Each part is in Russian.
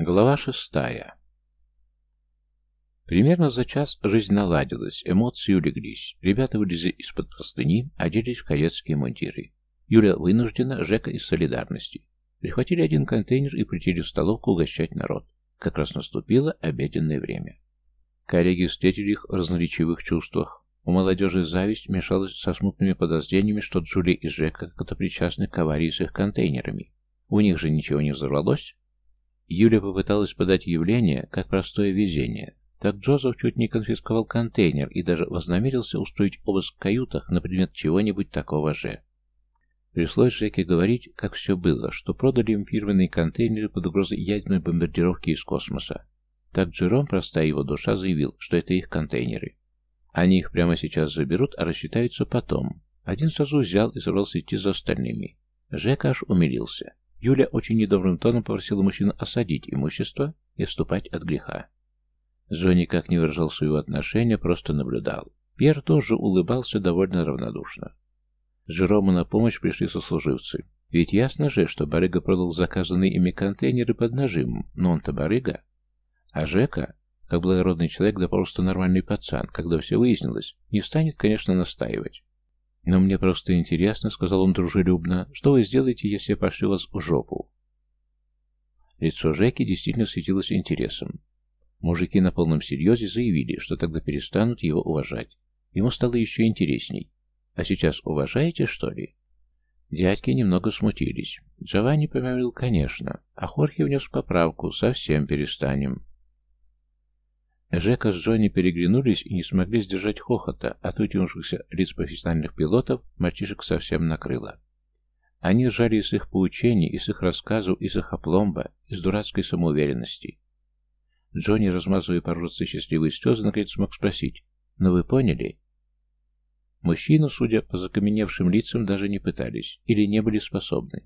Глава шестая. Примерно за час жизнь наладилась, эмоции улеглись. Ребята вылезли из-под простыни, оделись в кадетские мундиры. Юля вынуждена, Жека из солидарности. Прихватили один контейнер и прилетели в столовку угощать народ. Как раз наступило обеденное время. Коллеги встретили их в разноречивых чувствах. У молодежи зависть мешалась со смутными подозрениями, что Джули и Жека как-то причастны к аварии с их контейнерами. У них же ничего не взорвалось, Юля попыталась подать явление как простое везение. Так Джозеф чуть не конфисковал контейнер и даже вознамерился устроить обыск в каютах на предмет чего-нибудь такого же. Пришлось Жеке говорить, как все было, что продали им фирменные контейнеры под угрозой ядерной бомбардировки из космоса. Так Джером, простая его душа, заявил, что это их контейнеры. Они их прямо сейчас заберут, а рассчитаются потом. Один сразу взял и собрался идти за остальными. Жека аж умилился. Юля очень недобрым тоном попросила мужчину осадить имущество и вступать от греха. Зо никак не выражал своего отношения, просто наблюдал. Пьер тоже улыбался довольно равнодушно. Жерому на помощь пришли сослуживцы. Ведь ясно же, что барыга продал заказанные ими контейнеры под нажимом, но он-то барыга. А Жека, как благородный человек, да просто нормальный пацан, когда все выяснилось, не станет, конечно, настаивать. «Но мне просто интересно», — сказал он дружелюбно, — «что вы сделаете, если я пошлю вас в жопу?» Лицо Жеки действительно светилось интересом. Мужики на полном серьезе заявили, что тогда перестанут его уважать. Ему стало еще интересней. «А сейчас уважаете, что ли?» Дядьки немного смутились. Джованни помявил, конечно, а Хорхе внес поправку «совсем перестанем». Жека с Джонни переглянулись и не смогли сдержать хохота, от вытянувшихся лиц профессиональных пилотов мальчишек совсем накрыло. Они ржали из их поучений, из их рассказов, из их опломба, из дурацкой самоуверенности. Джонни, размазывая по ржице счастливые слезы, наконец смог спросить, «Но вы поняли?» Мужчину, судя по закаменевшим лицам, даже не пытались или не были способны.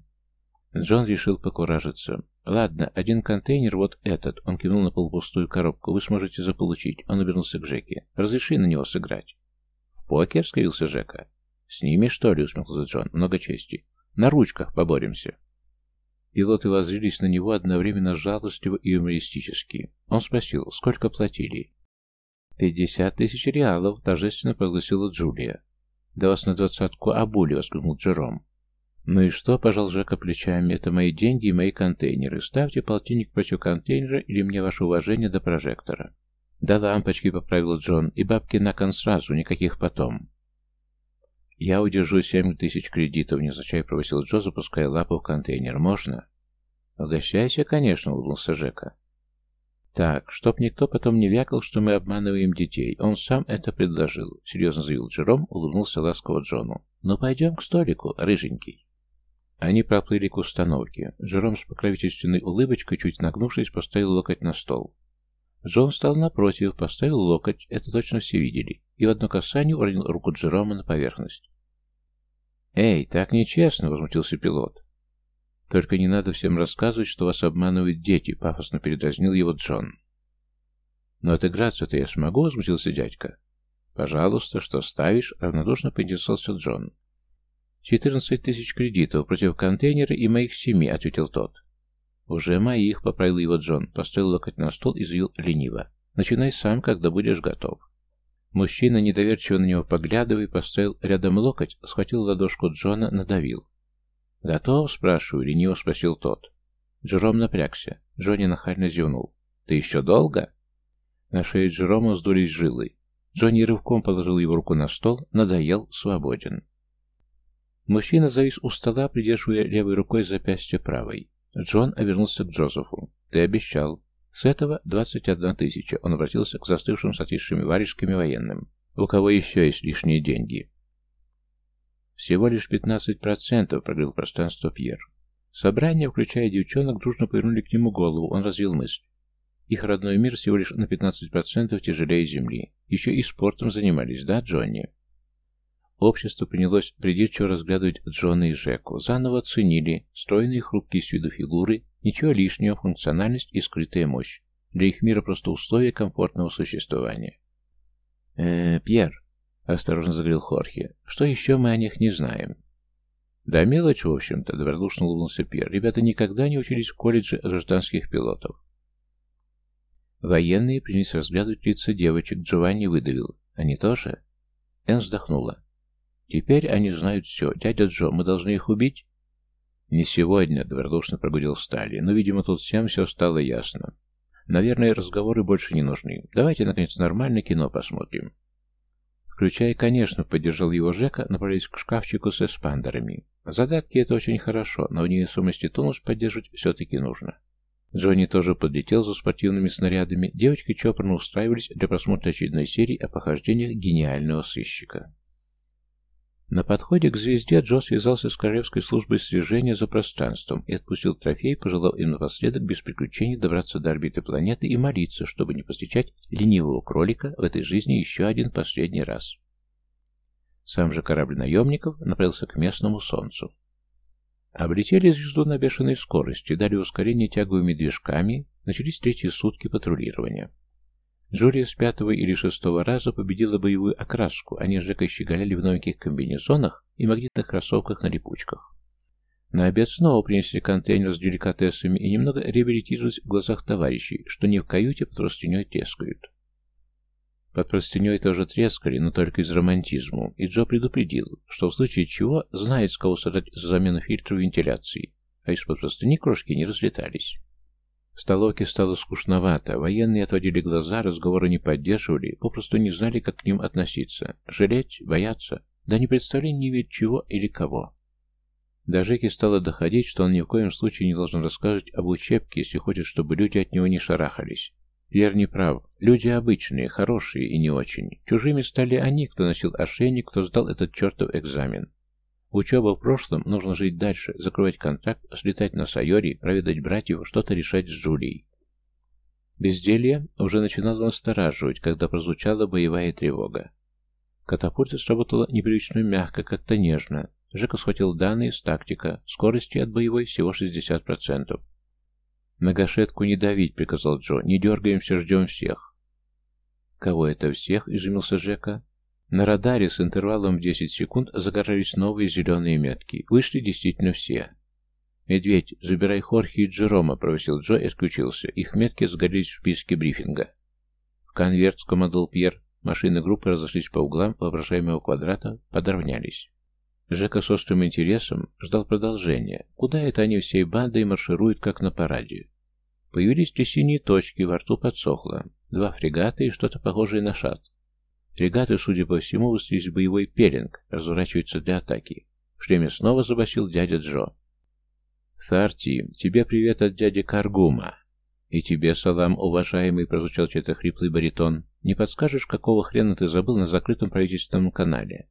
Джон решил покуражиться. «Ладно, один контейнер, вот этот», — он кивнул на полупустую коробку, — «вы сможете заполучить». Он обернулся к Жеке. «Разреши на него сыграть». «В покер?» — скривился Жека. «С ними, что ли?» — усмехнулся Джон. «Много чести. На ручках поборемся». Пилоты воззрились на него одновременно жалостливо и юмористически. Он спросил, сколько платили. «Пятьдесят тысяч реалов», — торжественно прогласила Джулия. «Да вас на двадцатку обули», — воскликнул Джером. «Ну и что?» – пожал Жека плечами. «Это мои деньги и мои контейнеры. Ставьте полтинник против контейнера или мне ваше уважение до прожектора». «Да лампочки», — поправил Джон, — «и бабки на кон сразу, никаких потом». «Я удержу семь тысяч кредитов», — невзначай провосил Джо, запуская лапу в контейнер. «Можно?» «Угощайся, конечно», — улыбнулся Жека. «Так, чтоб никто потом не вякал, что мы обманываем детей. Он сам это предложил», — серьезно заявил Джером, улыбнулся ласково Джону. «Ну, пойдем к столику, рыженький». Они проплыли к установке. Жером с покровительственной улыбочкой, чуть нагнувшись, поставил локоть на стол. Джон встал напротив, поставил локоть, это точно все видели, и в одно касание уронил руку Джерома на поверхность. «Эй, так нечестно!» — возмутился пилот. «Только не надо всем рассказывать, что вас обманывают дети», — пафосно передразнил его Джон. «Но отыграться-то я смогу?» — возмутился дядька. «Пожалуйста, что ставишь?» — равнодушно поинтересовался Джон. «Четырнадцать тысяч кредитов против контейнера и моих семи», — ответил тот. «Уже моих», — поправил его Джон, поставил локоть на стол и заявил лениво. «Начинай сам, когда будешь готов». Мужчина, недоверчиво на него поглядывая, поставил рядом локоть, схватил ладошку Джона, надавил. «Готов?» — спрашиваю, лениво спросил тот. Джером напрягся. Джонни нахально зевнул. «Ты еще долго?» На шее Джерома вздулись жилы. Джонни рывком положил его руку на стол, надоел, свободен. Мужчина завис у стола, придерживая левой рукой запястье правой. Джон обернулся к Джозефу. «Ты обещал». С этого двадцать одна тысяча. Он обратился к застывшим с отвисшими варежками военным. «У кого еще есть лишние деньги?» «Всего лишь пятнадцать процентов», — прогрел пространство Пьер. Собрание, включая девчонок, дружно повернули к нему голову. Он развил мысль. Их родной мир всего лишь на пятнадцать процентов тяжелее Земли. Еще и спортом занимались, да, Джонни? Общество принялось придирчиво разглядывать Джона и Жеку. Заново оценили стройные хрупкие с виду фигуры, ничего лишнего, функциональность и скрытая мощь. Для их мира просто условия комфортного существования. «Э, Пьер», — осторожно заговорил Хорхе, — «что еще мы о них не знаем?» «Да мелочь, в общем-то», — добродушно улыбнулся Пьер. «Ребята никогда не учились в колледже гражданских пилотов. Военные принялись разглядывать лица девочек. Джованни выдавил. Они тоже? Энн вздохнула. Теперь они знают все. Дядя Джо, мы должны их убить? Не сегодня, добродушно прогудел Стали, но, видимо, тут всем все стало ясно. Наверное, разговоры больше не нужны. Давайте, наконец, нормальное кино посмотрим. Включая, конечно, поддержал его Жека, направляясь к шкафчику с эспандерами. Задатки — это очень хорошо, но в невесомости тонус поддерживать все-таки нужно. Джонни тоже подлетел за спортивными снарядами. Девочки чопорно устраивались для просмотра очередной серии о похождениях гениального сыщика. На подходе к звезде Джо связался с Королевской службой слежения за пространством и отпустил трофей, пожелал им напоследок без приключений добраться до орбиты планеты и молиться, чтобы не посвящать ленивого кролика в этой жизни еще один последний раз. Сам же корабль наемников направился к местному солнцу. Облетели звезду на бешеной скорости, дали ускорение тяговыми движками, начались третьи сутки патрулирования. Джулия с пятого или шестого раза победила боевую окраску, они с Жекой щеголяли в новеньких комбинезонах и магнитных кроссовках на липучках. На обед снова принесли контейнер с деликатесами и немного реабилитировались в глазах товарищей, что не в каюте под простыней трескают. Под простыней тоже трескали, но только из романтизму, и Джо предупредил, что в случае чего знает, с кого сажать за замену фильтра вентиляции, а из-под простыни крошки не разлетались. В столовке стало скучновато, военные отводили глаза, разговоры не поддерживали, попросту не знали, как к ним относиться. Жалеть, бояться, да не представление не ведь чего или кого. До Жеки стало доходить, что он ни в коем случае не должен рассказывать об учебке, если хочет, чтобы люди от него не шарахались. Пьер не прав. Люди обычные, хорошие и не очень. Чужими стали они, кто носил ошейник, кто сдал этот чертов экзамен. Учеба в прошлом, нужно жить дальше, закрывать контракт, слетать на Сайори, проведать братьев, что-то решать с Джулией. Безделье уже начинало настораживать, когда прозвучала боевая тревога. Катапульта сработала непривычно мягко, как-то нежно. Жека схватил данные с тактика, скорости от боевой всего 60%. «На гашетку не давить», — приказал Джо, — «не дергаемся, ждем всех». «Кого это всех?» — изумился Жека. На радаре с интервалом в 10 секунд загорались новые зеленые метки. Вышли действительно все. «Медведь, забирай Хорхи и Джерома», — просил Джо и отключился. Их метки сгорелись в списке брифинга. «В конверт», — скомандовал Пьер. Машины группы разошлись по углам воображаемого квадрата, подровнялись. Жека с острым интересом ждал продолжения. Куда это они всей бандой маршируют, как на параде? Появились те синие точки, во рту подсохло. Два фрегата и что-то похожее на шат. Фрегаты, судя по всему, выставились в боевой пеленг, разворачиваются для атаки. В шлеме снова забасил дядя Джо. «Сарти, тебе привет от дяди Каргума». «И тебе салам, уважаемый», — прозвучал чей-то хриплый баритон. «Не подскажешь, какого хрена ты забыл на закрытом правительственном канале?»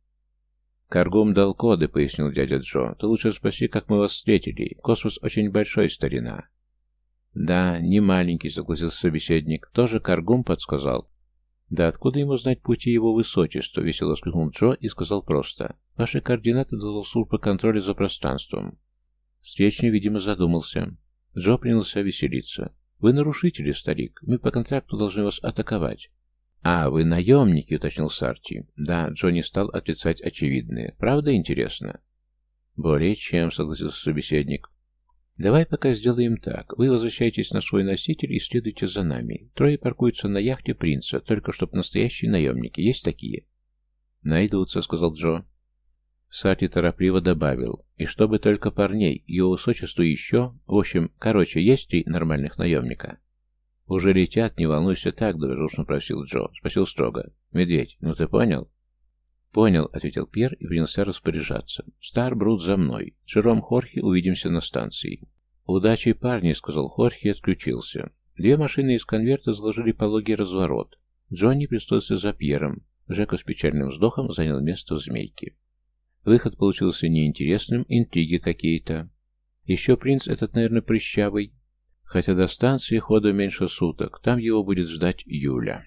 «Каргум дал коды», — пояснил дядя Джо. «Ты лучше спроси, как мы вас встретили. Космос очень большой, старина». «Да, не маленький», — согласился собеседник. «Тоже Каргум подсказал?» «Да откуда ему знать пути его высочества?» — весело воскликнул Джо и сказал просто. «Ваши координаты дал служба контроля за пространством». Встречный, видимо, задумался. Джо принялся веселиться. «Вы нарушители, старик. Мы по контракту должны вас атаковать». «А, вы наемники», — уточнил Сарти. «Да, Джо стал отрицать очевидное. Правда интересно?» «Более чем», — согласился собеседник. «Давай пока сделаем так. Вы возвращаетесь на свой носитель и следуйте за нами. Трое паркуются на яхте принца, только чтоб настоящие наемники. Есть такие?» «Найдутся», — сказал Джо. Сати торопливо добавил. «И чтобы только парней, его высочеству еще... В общем, короче, есть три нормальных наемника?» «Уже летят, не волнуйся так», — добродушно просил Джо. Спросил строго. «Медведь, ну ты понял?» «Понял», — ответил Пьер и принялся распоряжаться. «Стар, Брут, за мной. Джером Хорхи, увидимся на станции». «Удачи, парни», — сказал Хорхи и отключился. Две машины из конверта заложили пологий разворот. Джонни пристроился за Пьером. Жека с печальным вздохом занял место в змейке. Выход получился неинтересным, интриги какие-то. Еще принц этот, наверное, прыщавый. Хотя до станции ходу меньше суток, там его будет ждать Юля.